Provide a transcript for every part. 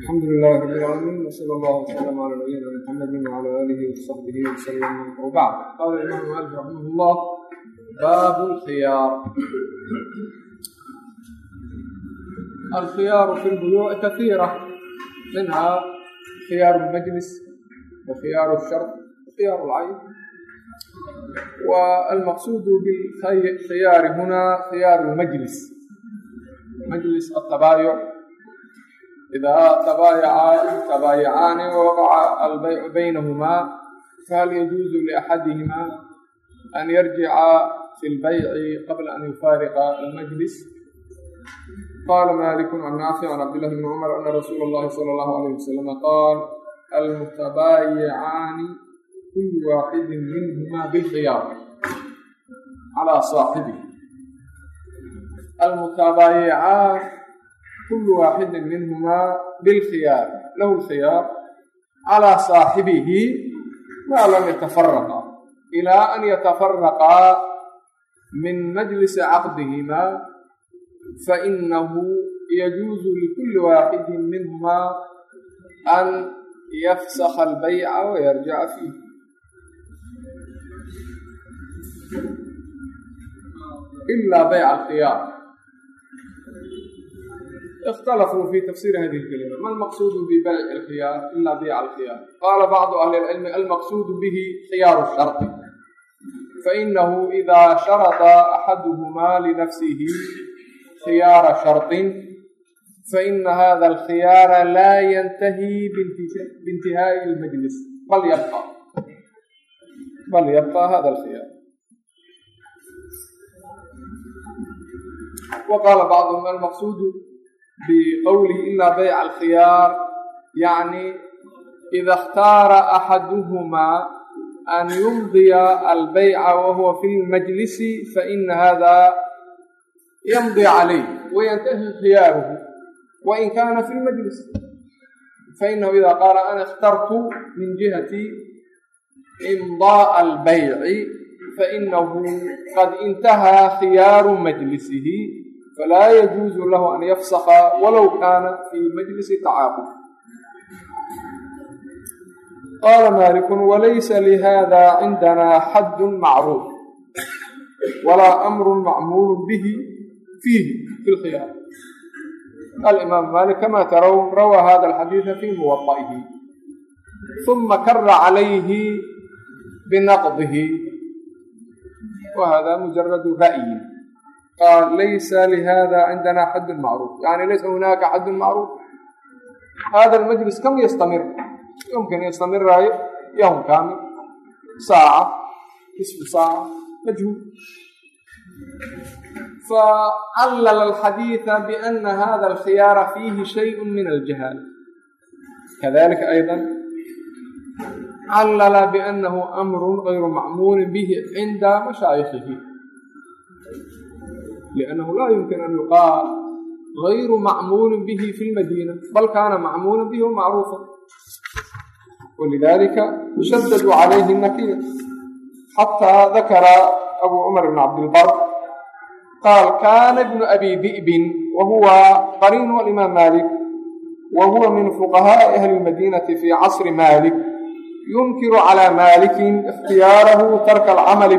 الحمد لله رب العالمين وصلى الله وسلم على نبينا محمد وعلى اله وصحبه وسلم وبعد قال الامام مالك رحمه الله باب الخيار الخيار في البيوع كثيره منها خيار المجلس وخيار الشرط وخيار العين والمقصود بالخيار هنا خيار المجلس majlis atabaayoc idaa tabaayacani waqaca albaycu baynahumaa fahal yajuuzu liaxadihimaa an yarjica fi lbayci qabla an yufaariqa almajlis qala malik can naafic can cabdillahi bni cumar ana rasuula اllahi sala allahu alayh wasalama qaal almutabaayicaani kulu waaxidin minhumaa bikiyaar calaa saaxibihi منهما بالخيار على صاحبه المتبايعان كل واحد منهما بالخيار له الخيار على صاحبه ما لم يتفرقا إلى أن يتفرقا من مجلس عقدهما فإنه يجوز لكل واحد منهما أن يفسخ البيع ويرجع اkhtalafuu fi tafsiri hadihi اlkalima ma almaqsuudu bibeyc alkhiyaar ila biica alkhiyaar qaala bacdu ahli اlcilmi almaqsuudu bihi khiyaaru shardi fainahu ida sharada axaduhumaa linafsihi khiyaara shardin faina hada alkhiyaara laa yantahi biintihaai اlmajlis bal yabqa bal yabqa hada alkhiyaar wa qaala bacduhum almaqsuudu وقال بعضهم المقصود بقوله إلا بيع الخيار يعني إذا اختار أحدهما أن يمضي البيع وهو في المجلس فإن هذا يمضي عليه وينتهي خياره وإن كان في المجلس فإنه إذا قال أنا اخترت من جهة إمضاء البيع فإنه قد falaa yajuuzu lahu an yafsaqa walow kaana fii majlisi tacaaqub qaala maalikun walaysa lihaada cindanaa xaddun macruuf walaa amrun macmuulun bihi fiihi fi lkhiyaar alimaam maalik kamaa tarown rawaa hada alxadiida fii muwada'ihi uma kara calayhi binaqdihi wa hada mujaradu ra'yi مجرد رأي قال ليس لهذا عندنا حد معروف يعني ليس هناك حد معروف هذا المجلس كم يستمر يمكن يستمر يوم كامل ساعة نصف ساعة مجهول فعلل الحديث بأن هذا الخيار فيه شيء من الجهال كذلك أيضا علل بأنه أمر غير معمول به عند مشايخه لأنه لا يمكن أن يقال غير معمول به في المدينة بل كان معمولا به ومعروفا ولذلك شددوا عليه النكير حتى ذكر أبو عمر بن عبد البر قال كان ابن أبي ذئب وهو قرين الإمام مالك وهو من فقهاء أهل المدينة في عصر مالك ينكر على مالك اختياره ترك العمل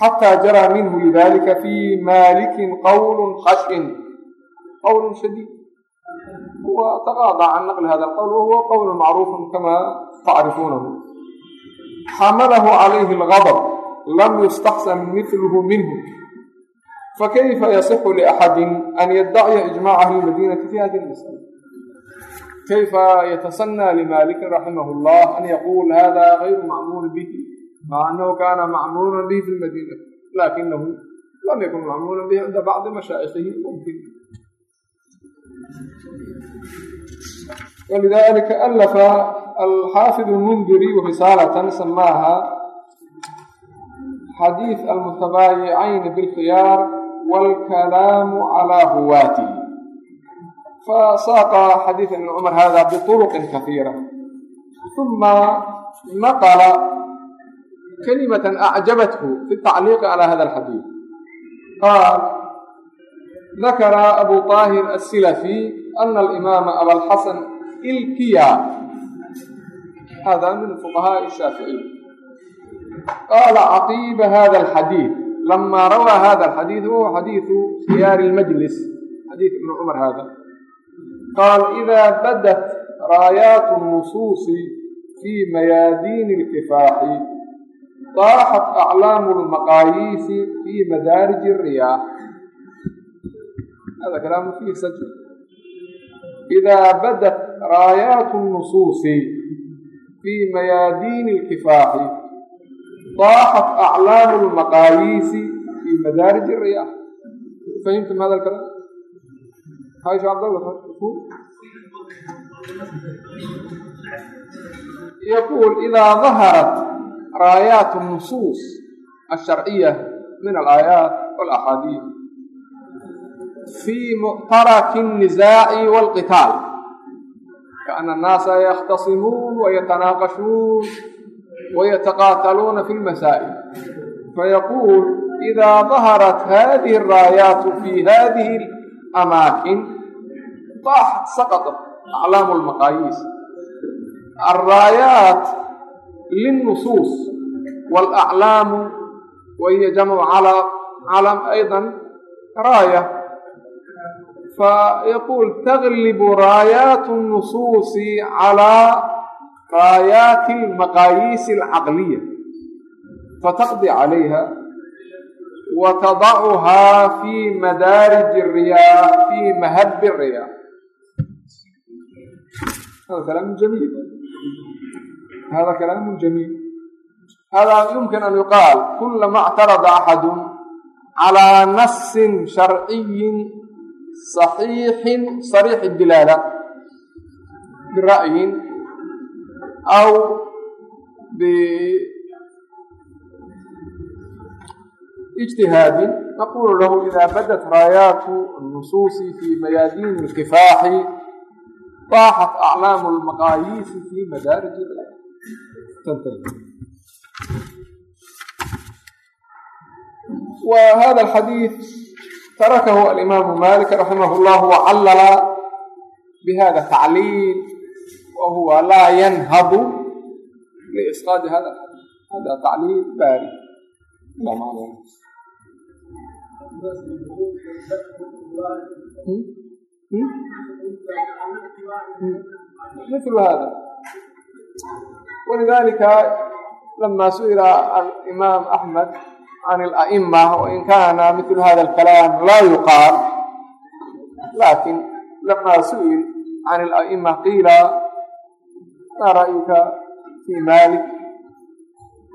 xataa jaraa minhu lidalika fii maalikin qawlu khashin qawl shadiid huwa taqaadac can naqli hada alqowl wahuwa qowl macruufu kama tacrifuunahu xamalahu calayhi algadb lam yustaxsan milhu minhu fakayfa yasixu liaxadi an yaddaciya ijmac ahli lmadiinati fi hadi masala kayfa yatasanى limaaliki raximah اllah an yaquul hada gayru macmuul bih maa anahu kaana macmuuran lii fi lmadiina laakinahu lam yakun macmuulan bi cinda bacdi mashaaikhihi mumkin walidalika alafa alxaafid lmundiri risaalatan samaaha xadiid almutabaayicayn bilkiyaar waalkalaamu calaa huwaatihi fasaaqa xadiid ibn cumar hada biطuruqin kaiira uma naqla kalimatan acjabathu fi tacliiqi calaa hada alxadiid qaal dakara abu طaahir asilafi ana alimaama abalxasan ilkiya hada min fuqahaai shaaficiyin qaala caqiiba hada alxadiid lama rawaa hada alxadiid wahuwa xadiidu khiyaari lmajlis xadiid ibni cumar hada qaal idaa badat raayaatu nusuusi fii mayaadiini اlkifaaxi daaxat aclaamu lmaqaayiisi fii madaarij riyaax hada kalaam fii sajn idaa badat raayaatu nusuusi fii mayaadiini lkifaaxi daaxat aclaamu lmaqaayiisi fii madaarij riyaax fahimtum hada kalaam aisha cabdallah yaquul idaa daharat raayaat الnusuus الsharciya min alaayaat wاlaxaadiid fii muctaraki الnizaaci wاlqitaal kaana annaasa yakhtasimuun wayatanaaqashuun wayataqaataluuna fi lmasaa'il fayaquul idaa daharat hadihi الraayaat fi hadihi اlamaakin طaaxat saqطat aclaamu اlmaqaayiis alraayaat lilnusuus wاlaclaamu wahiya jamcu calam ayضa raaya fayaquul taglibu raayaat الnusuusi calىa raayaati اlmaqaayiisi اlcaqliya fataqdi calayha watadacuhaa fi madaarij الriyaa fi mahabi الriyaa hada kalaam jamiil hada kalaamu jamiil hada yumkin an yuqaal kulama ctarada axadu calaa nasin sharciyin saxiixin sariix idilaala bira'yin aw biijtihaadin naqulu lahu ida badat raayaatu annusuusi fi mayaadiin ilkifaaxi طaaxat aclaamu lmaqaayiisi fi madaarij hada alxadiid tarakahu alimaamu malik raximah llah wacallala bihada tacliil wa huwa laa yanhadu liisqaadi hada hada tacliil baari mil hada walidalika lama su'ila alimaam axmed can ala'ima wain kana mitlu hada alkalaam laa yuqaal lakin lama su'il can ala'ima qiila ma ra'yuka fi malik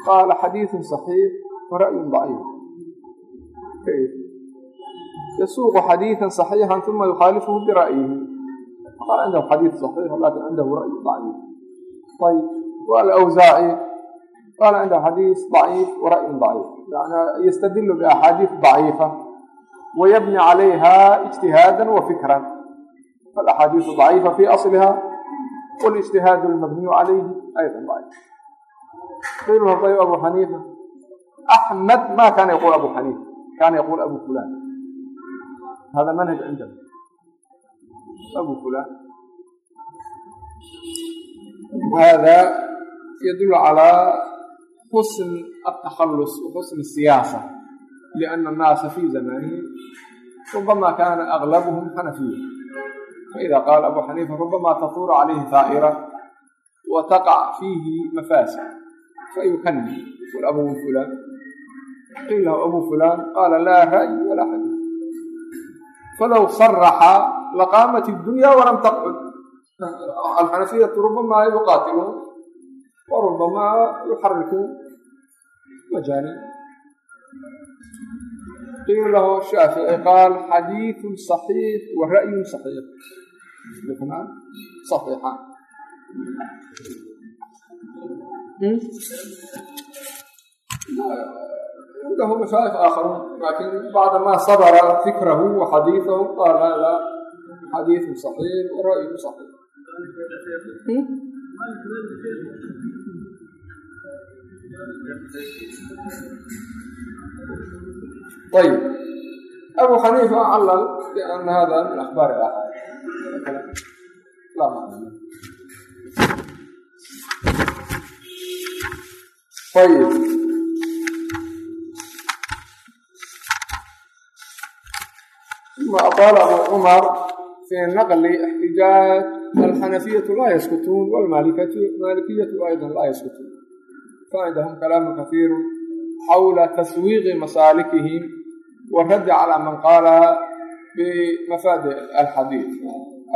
qaala xadiiثu صaxiix wara'yu ضaciif yasuuqu xadiiثa صaxiixa uma yukhaalifuhu bira'yihi qaal cindahu xadiiث صaxiix lakin cindahu ra'yu ضaciif ayb والأوزاعي قال عنده حديث ضعيف ورأي ضعيف يعني يستدل بأحاديث ضعيفة ويبني عليها اجتهادا وفكرا فالأحاديث ضعيفة في أصلها والاجتهاد المبني عليه أيضا ضعيف قيل له طيب أبو حنيفة أحمد ما كان يقول أبو حنيفة كان يقول أبو فلان هذا منهج عندنا أبو فلان هذا yadullu calaa xusn altakhallus wa xusn asiyaasa liana annaasa fii zamaanihi rubama kaana aglabuhum xanafiya faida qaala abu xaniifa rubama tafuuru calayhi daa'ira wa taqac fiihi mafaasid fayukanni qul abuu fulaan qiil lahu abuu fulaan qaala laa ra'y walaa xadiid falow saraxa laqaamat iddunya walam taqcud alxanafiyatu rubama yuqaatiluhum وربما يحرك مجاني قيل له الشافعي قال حديث صحيح ورأي صحيح الاثنان صحيحان عنده مشايخ آخرون لكن بعدما صبر فكره وحديثه قال هذا حديث صحيح ورأي صحيح ayb abu xaniifa calal لأن هذا من أخبار الآحاد لا معنى طيب ثم أطال أبو عمر في نقل احتجاج الحنفية لا يسكتون والمالكية أيضا لا يسكتون فعندهم كلام كثير حول تسويغ مسالكهم والرد على من قال بمفاد الحديث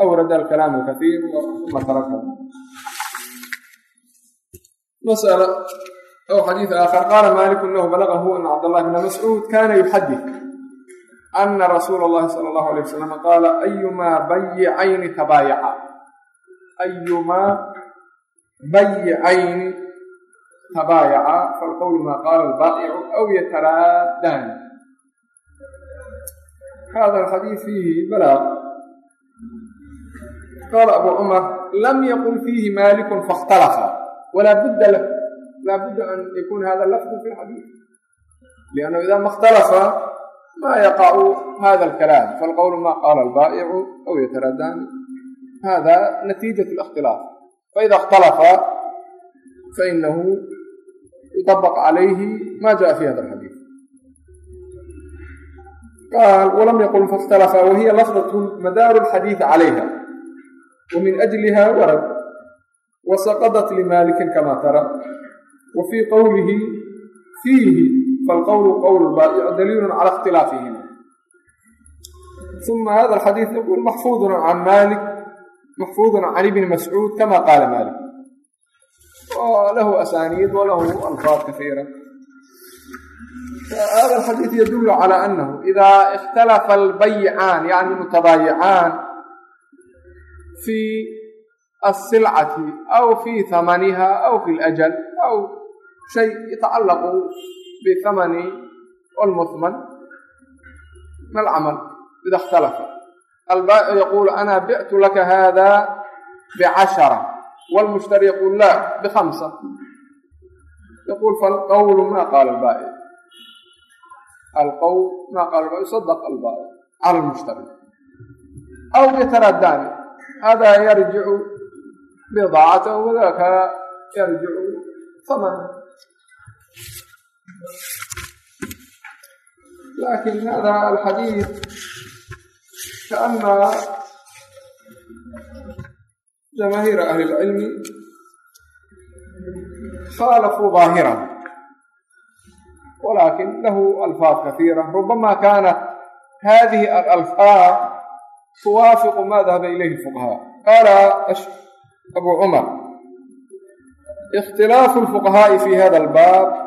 أورد الكلام الكثير ثم تركه مسألة أو حديث آخر قال مالك له بلغه أن عبد الله بن مسعود كان يحدث أن رسول الله صلى الله عليه وسلم قال أيما بيعين تبايعا أيما بيعين تبايعا فالقول ما قال البائع أو يترادان هذا الحديث فيه بلاغ قال أبو عمر لم يقل فيه مالك فاختلف ولا بد له لا بد أن يكون هذا اللفظ في الحديث لأنه إذا ما اختلف ما يقع هذا الكلام فالقول ما قال hada natiijaة الاkhtilaaf faida اkhtalfa fainahu yuطbq عalayhi ma jaءa fi hada اlxadiiث qaal wlam yqul faاkhtalfa wahiya lafظaة madaaru اlxadiiث عalayha wmin أjliha warad wasaqadat limalikin kama tara wafii qowlihi fiihi falqowlu qowl baa'icu daliilu cala اkhtilaafihima uma hada اlxadiiث yqul maxfuظ can malik maxfuudun can ibni mascuud kama qaala maalik lahu asaaniid walahu alfaad kaiira hada alxadiid yadullu calaa anahu idaa ikhtalafa albayicaan yani mutabaayicaan fii asilcati aw fii hamaniha aw fi lajal aw shay yatacallaqu bihamani almuhman malcamal ida ikhtalafa albaa'icu yaquulu ana bictu laka hada bicashara wlmushtari yaquul la bihamsa yaquul falqawlu ma qaala albaa'ic alqawl ma qaala albaa'ic sadaq albaa'ic cala lmushtari aw bitaraddaani hada yarjicu bidaacatahu wadaka yarjicu samana laakin hada alxadiid ثمنه لكن هذا الحديث كأن جماهير أهل العلم خالفوا ظاهرا ولكن له ألفاظ كثيرة ربما كانت هذه الألفاظ توافق ما ذهب إليه الفقهاء قال أبو عمر اختلاف الفقهاء في هذا الباب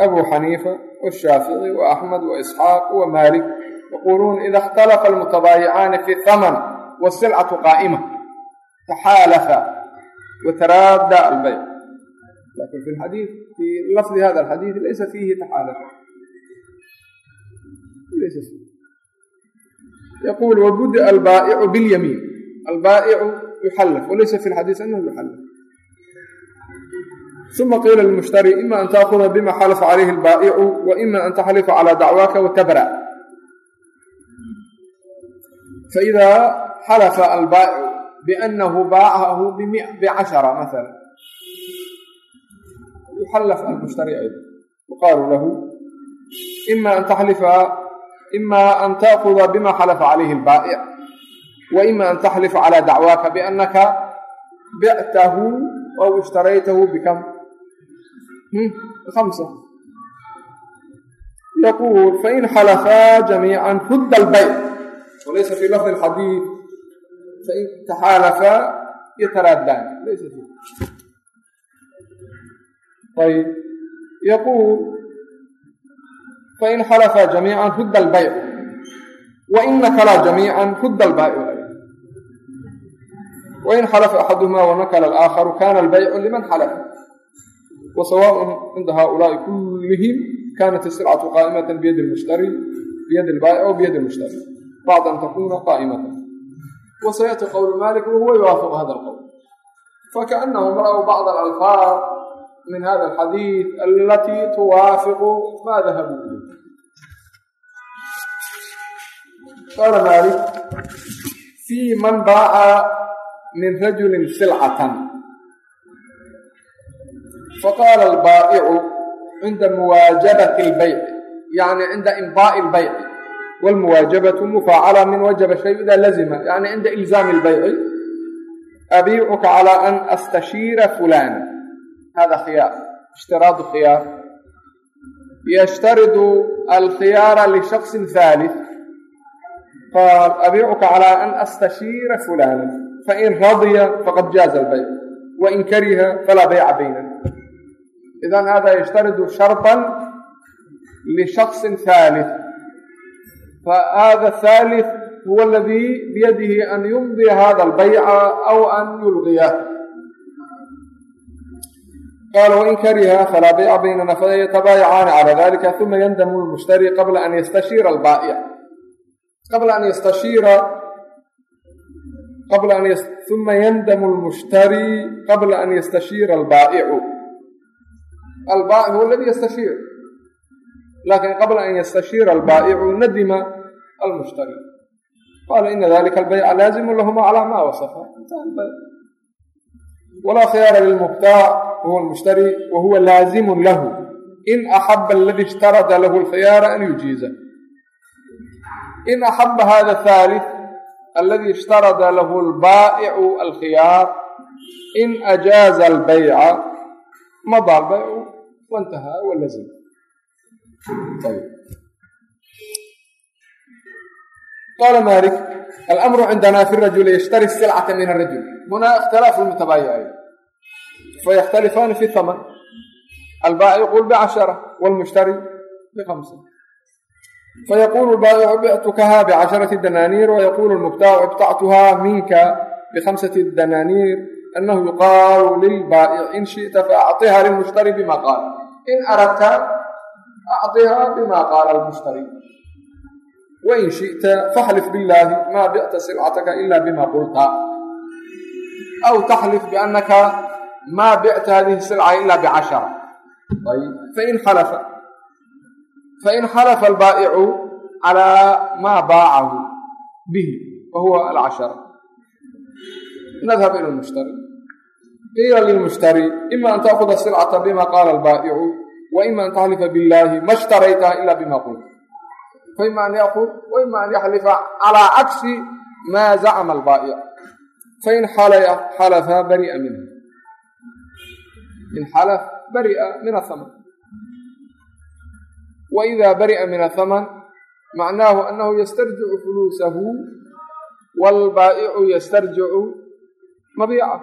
أبو حنيفة والشافعي وأحمد وإسحاق ومالك yaquuluuna ida ikhtalafa almutabaayicaani fi haman wasilcatu qaa'ima taxaalafa wataraadda albayc laakiin fi xadii fi lafdi hada alxadiid laysa fiihi taxaalafa yaquul wabuda albaa'icu bilyamiin albaa'icu yuxallaf walaysa fi lxadiis anahu yuxallaf uma qiila lmushtari ima an taakuda bima xalafa calayhi albaa'icu wa ima an taxlifa calaa dacwaaka watabra faidaa xalafa albaa'icu biannahu baacahu bicashara maala yuxallaf almushtari ayda yuqaalu lahu ima an taxlifa ima an taakuda bima xalafa calayhi albaa'ic wa ima an taxlifa calaa dacwaaka biannaka bictahu aw ishtaraytahu bikam amsa yaquul fain xalafaa jamiica fudda albayc walaysa fii lafdi alxadiid fain taxaalafaa yataraadaan laysa fi ayb yaquul fain xalafaa jamiican rudda albayc waina kalaa jamiican rudda albaycu wain xalafa axadumaa wanakala alaakharu kana albaycu liman xalafa wa sawaaءun cinda haulaai kullihim kaanat isircatu qaa'imata biyadi mushtari biyadi albaayic o biyadi mushtari bacd an takuna qaa'imatan wa sayaati qowlu malik wahuwa yuwaafiqu hada alqowl fakaanahu ra'w bacd alalfaad min hada alxadiid alatii tuwaafiqu maa dahabu qaala malik fii man baaca min rajulin silcatan faqaala albaa'icu cinda muwaajabati lbayci yani cinda imdaai lbayci wاlmuwaajabaةu mufaacala min wajaba shay ida lazima yani cinda ilzaami اlbayci abiicuka calى an astashiira fulan hada khiyaar ishtiraadu khiyaar yshtaridu alkhiyaara lshakصi haalث qaal abiicuka calى an astashiira fulana fain radya faqad jaaza اlbayc wain kariha falaa bayca baynana idan hada yshtaridu sharطa lshakصi haalث fahada thalith huwa aladii biyadihi an yumdi hada albayca aw an yulqiyah qaala wain kariha falaa bayca baynana fayatabaayacani calaa dalika uma yandamu lmushtari qabla an yastashiira albaa'ic qabla an yastashiira uma yandamu lmushtari qabla an yastashiira albaa'icu albaa'ic huwa aladi yastashiir laakiin qabla an yastashiira albaa'icu nadima almushtari qaala ina dalika albayca laazimu lahuma calaa ma wasafa walaa khiyaara lilmubtaac wahuwa lmushtari wa huwa laazimun lahu in axaba aladi ishtarada lahu alkhiyaara an yujiiza in axaba hada thalith aladi ishtarada lahu albaa'icu alkhiyaar in ajaaza albayca mada albaycu waintahaa walazim qaala malik alamru cindana fi rajuli yashtari silcata min arajul huna ikhtilaafu lmutabaayicayn faykhtalifaani fi haman albaaci yaqul bcashara wlmushtari bhamsa fayaqulu lbaa'icu bictukaha bcasharati danaaniir wayaqulu lmubtaacu ibtactuha minka bhamsati danaaniir anahu yuqaalu lilbaa'ic in shiئta faacطiha lilmushtari bima qaal in aradta acطihaa bima qaala lmushtari wain shiئta faxlif billaahi maa bi'ta silcataka ila bima qulta aw taxlif biannaka maa bi'ta hadihi silca ila bcashara ayb fain xalafa fain xalafa albaa'icu calaa maa baacahu bihi fahuwa alcashara nadhab ila lmushtari qiila lilmushtari ima an taakuda silcata bima qaala albaa'icu waima an tahlifa billaahi ma shtarayta ila bima qulta faima an yaud waima an yaxlifa calaa cagsi maa zacma albaa'ic fain xalafaa baria minhu in xalaf baria min ahaman waida bari'a min athaman macnaahu anahu yastarjicu fuluusahu wاlbaa'icu yastarjicu mabiica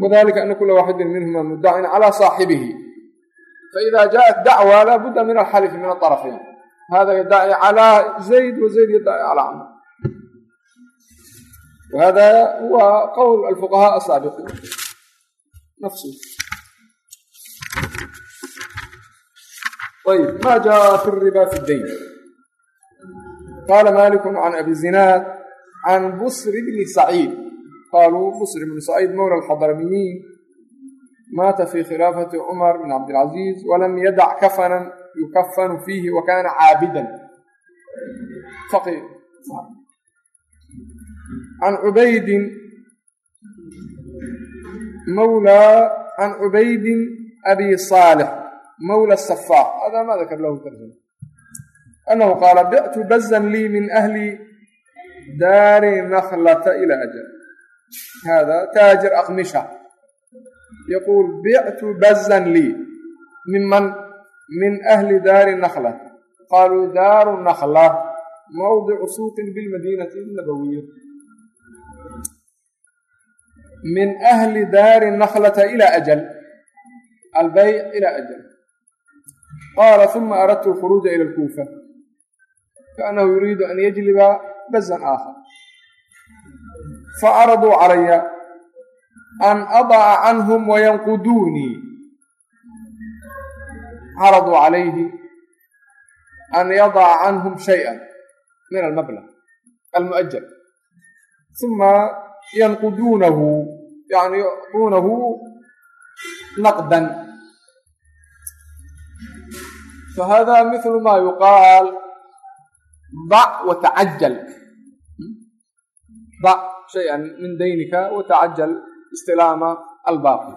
wadalika ana kula waaxidin minhuma mudacin calaa saaxibihi faida jaءat dacwa laa budda min alxalfi min aطarafayn hada yadacii calى zayd wazayd yadaci calى camr whada huwa qowl alfuqahaa asaabiqin nafsu ayb ma jaa fi riba fi dayn qala maliku can abi zinaad can busr bni saciid qaluu busr bni saciid mowla alxadramiyiin maata fi khilaafati cumar bn cabdilcaziiz walam yadac kafanan yukafanu fiihi wa kana caabidan can cubaydin mawlaa can cubaydin abi saalix mawla safaar hada ma dakar lahu tarjama annahu qaala bictu bazan lii min ahli daari nakhlata ila ajal hada taajir aqmisha yaquul bictu bazan lii miman min ahli daari nakla qaluu daaru nakla mawdicu suuqin bilmadiinati nabawiya min ahli daari naklata ila ajal albeyc ila ajal qaala uma aradtu alkhuruuja ila alkuufa kaannahu yuriidu an yajliba bazan aakhar facaraduu calaya an adaca canhum wayanquduunii caraduu calayhi an yadaca canhum shayئa min almablag almu'ajal uma yanquduunahu yani yucduunahu naqdan fahada mithlu ma yuqaal dac watacajal dac shaya min daynika watacajal istilaama albaaqi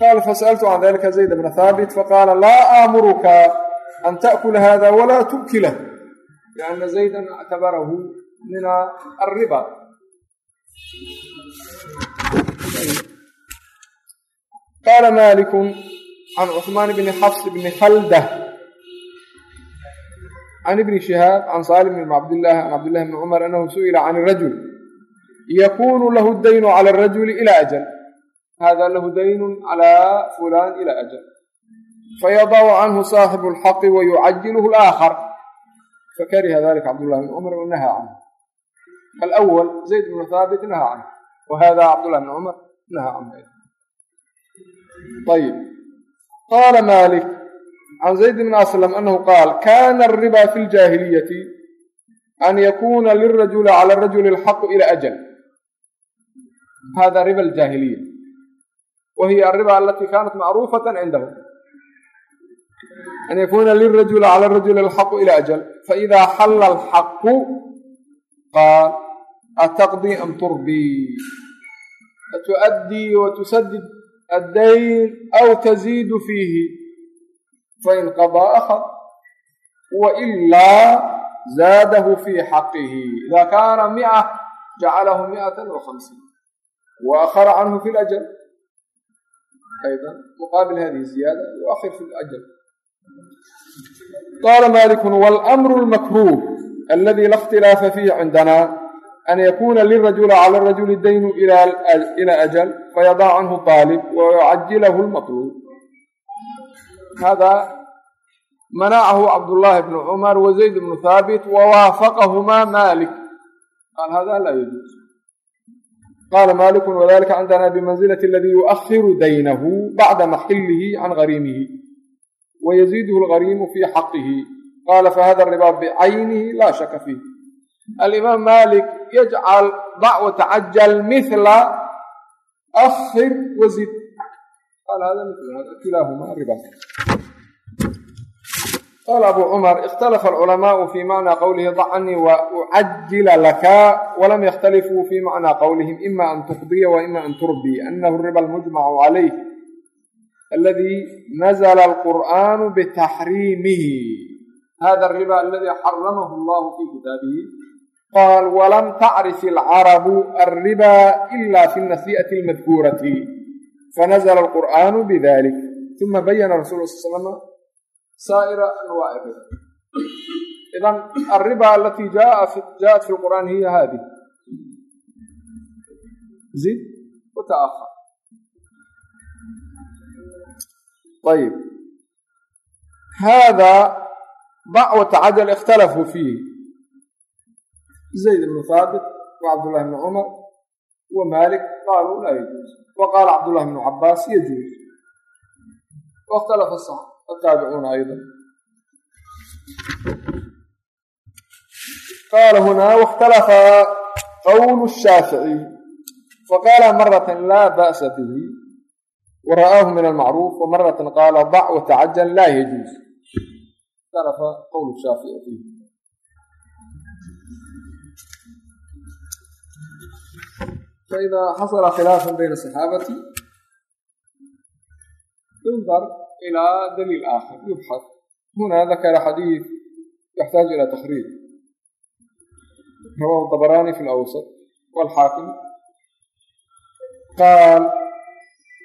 qaala fasaltu can dalika zayd bna thaabit faqaala laa aamuruka an taakula hada walaa tukilah liana zaydan actabarahu min alriba qaala maliku can cuثmaan bni xafs bni khalda can ibni shihaab can saalim bn cabdillahi can cabdillahi bni cumar anahu su'ila can rajul yakunu lahu daynu cala arajuli ila ajal hada lahu daynun cala fulan ila ajal fayadacu canhu saaxibu lxaqi wayucajiluhu alaakhar fakariha dalika cabdullahi bn cumar wanahaa canhu alawal zayd bnu haabit nahaa canhu wahada cabdullahi bn cumar nahaa canhu ayib qaala malik can zayd bn aslam anahu qaal kana alriba fi ljaahiliyati an yakuna lirajuli cala rajuli alxaqu ila ajal hada riba aljaahiliya wa hiya alriba alati kanat macruufata cindahu an yakuna lirajuli cala rajuli alxaqu ila ajal faida xalla alxaqu qaal ataqdii am turbii atu'addii watusadid addayn aw taziidu fiihi fain qadaa akhad wailaa zaadahu fii xaqihi ida kaana mica jacalahu mi'atan wa hamsiin وأخر عنه في الأجل أيضا مقابل هذه الزيادة يؤخر في الأجل قال مالك والأمر المكروه الذي لا اختلاف فيه عندنا أن يكون للرجل على الرجل الدين إلى إلى أجل فيضع عنه طالب ويعجله المطلوب هذا منعه عبد الله بن عمر وزيد بن ثابت ووافقهما مالك قال هذا لا يجوز qaala maliku wadalika cindana bimanzilati aladi yuؤhiru daynahu bacda maxilihi can gariimihi wayaziiduhu lgariimu fi xaqihi qaala fahada riba bicaynihi laa shaka fiih alimaam malik yajcal dac watacajal mila akhir wazid qaala hada mil kilaahuma riba qaala abu cumar ikhtalafa alculamaau fi macna qowlihi dac canii wa ucajila laka walam yakhtalifuu fi macna qowlihim ima an tuqdiya wa ima an turbii anahu riba almujmacu calayh aladi nazla alqur'anu bitaxriimihi hada ariba aladi xaramahu allahu fi kitaabihi qaal walam tacrif alcarabu alriba ila fi nasi'ati almadkuurati fanazla alqur'anu bidalik uma bayana rasul sal slama saa'ira anwaaci riba idan alriba alati jaءat fi lqur'an hiya hadi zid wataahar ayb hada dacwata cajal ikhtalafuu fiihi zayd bnu haabit wa cabdullahi bni cumar wa malik qaaluu laa yajuuz wa qaala cabdullahi bnu cabaas yajuuz wakhtalafa ataabicuuna ayda qaala hunaa wakhtalafa qowlu shaaficiy faqaala marata laa ba'sa bihi wara'aahu min almacruuf wamarata qaala dac watacajal laa yajuuz ikhtalafa qowlu shaafici fiihi faida xasala khilaafun bayna saxaabati yundar ilaa daliil aakhar yubxad huna dakara xadiid yaxtaaju ila takriij rawahu dabaraani fi lawsat walxaakim qaal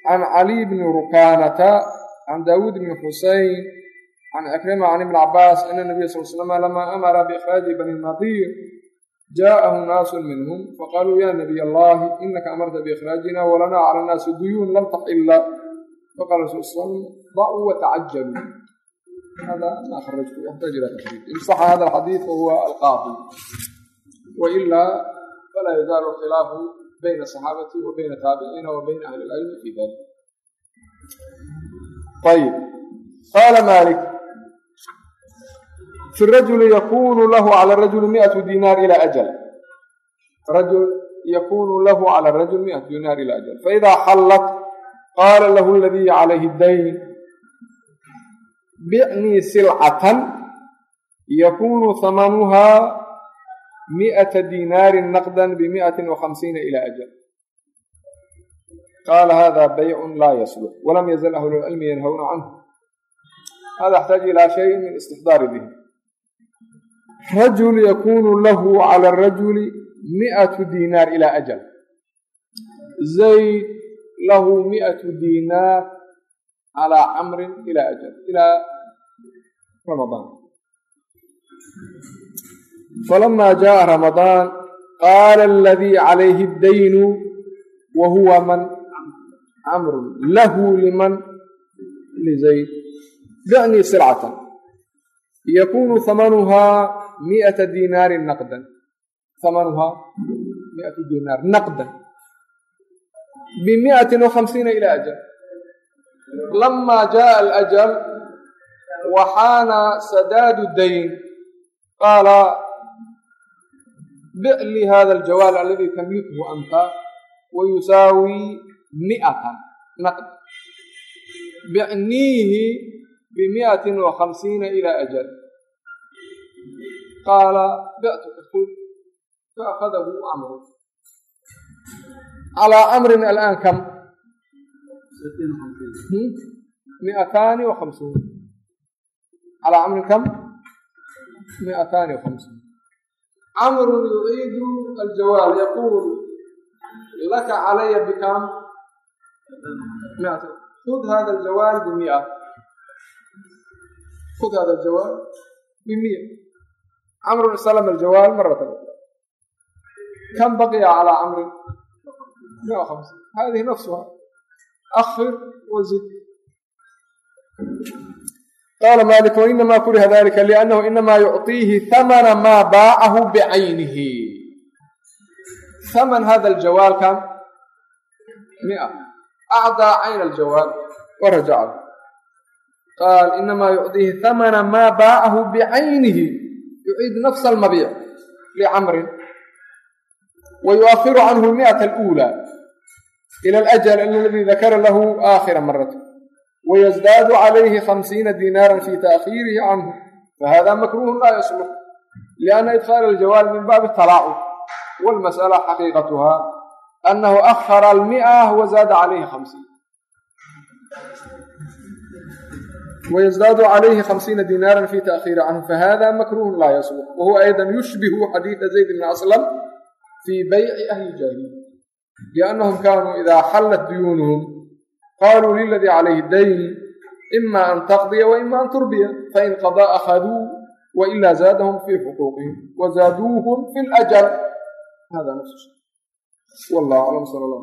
can caliy bni rukaanata can daawuud bni xuseyn can cikrima can ibni cabaas ana nabiya sal slama lama amara biikhraaji bani nadiir jaءahu naasu minhum faqaaluu ya nabiy allahi inaka amarta biikhraajina walanaa cala nnaasi duyuun lam taxila faqala rasul sl dacuu watacajaluu hada ma kharajtu yaxtaaj ila takriij in saxa hada alxadiid fahuwa alqaadi wailaa falaa yazaalu khilaafu bayna asaxaabati wa bayna taabiciina wa bayna ahli ilcilmi fi dalik ayib qaala malik fi rajuli yakunu lahu cala rajuli miatu dinaar ila ajal rajul yakunu lahu cala rajul miatu dinaar ila ajal faida xallat qaala lahu aladii calayhi dayn bicnii silcatan yakunu hamanuhaa mi'ata dinaarin naqdan bimi'atin وhamsiina ila ajal qaala hada baycun laa yaslux walam yazal ahlu lcilmi yanhawna canhu hada yaxtaaju ilaa shayin min istixdaari dihi rajul yakunu lahu cala arajuli mi'atu dinaar ila ajal zayd lahu mi'atu dinaar calaa camrin ila ajal ilaa ramadaan falama jaءa ramadaan qaala aladii calayhi اdaynu wa huwa man camrun lahu liman lizayd bicnii silcatan yakunu hamanuhaa miata dinaarin naqdan. Hamanuhaa miatu dinaar naqdan bimiatin wahamsiina ilaa ajal lamaa jaaa alajal waxaana sadaadu dayn qaala bi' li hada aljawaal aladii tamlikhu anta wayusaawii miatan naqd bicniihi bimiatin wahamsiina ilaa ajal qaala bi'tu kasuud faahadahu amru calaa amrin alaan kam miataani وhamsuun calaa amrin kam miataani وhamsuun camrun yuciidu aljawaal yaquul laka calaya bikam khud hada aljawaal bimia khud hada aljawaal bimiya camrun salm aljawaal maratan kam baqiya calaa camrin hadihi nafsuha akhir wazid qaala maalik wainamaa kuriha dalika liannahu inamaa yucطiihi hamana maa baacahu bicaynihi haman hada aljawaal kan mia acdaa cayna aljawaal wa rajacahu qaal inamaa yucطiihi hamana maa baacahu bicaynihi yuciidu nafsa almabiic licamrin wa yuahiru canhu miata aluulaa ila alajal aladi dakara lahu aakhira marati wayزdaadu calayhi hamsiina dinaaran fi taakhiirihi canhu fahada makruuhu laa yaslux lianna idkhaala aljawaal min baabi talaacub walmas'ala xaqiiqatuha anahu akhara almi'a wazaada calayhi hamsiin wayزdaadu calayhi hamsiina dinaaran fi taakhiiri canhu fahada makruuhu laa yaslux wahuwa ayda yushbihu xadiida zayd bni aslam fii bayci ahli jaahiliya liannahum kaanuu idaa xallat duyuunuhum qaluu liladii calayhi dayn ima an taqdiya waima an turbiya fain qadaa akhaduu wailaa zaadahum fii xuquuqihim wazaaduuhum fi ljal hada nafs wallah aclam sal allah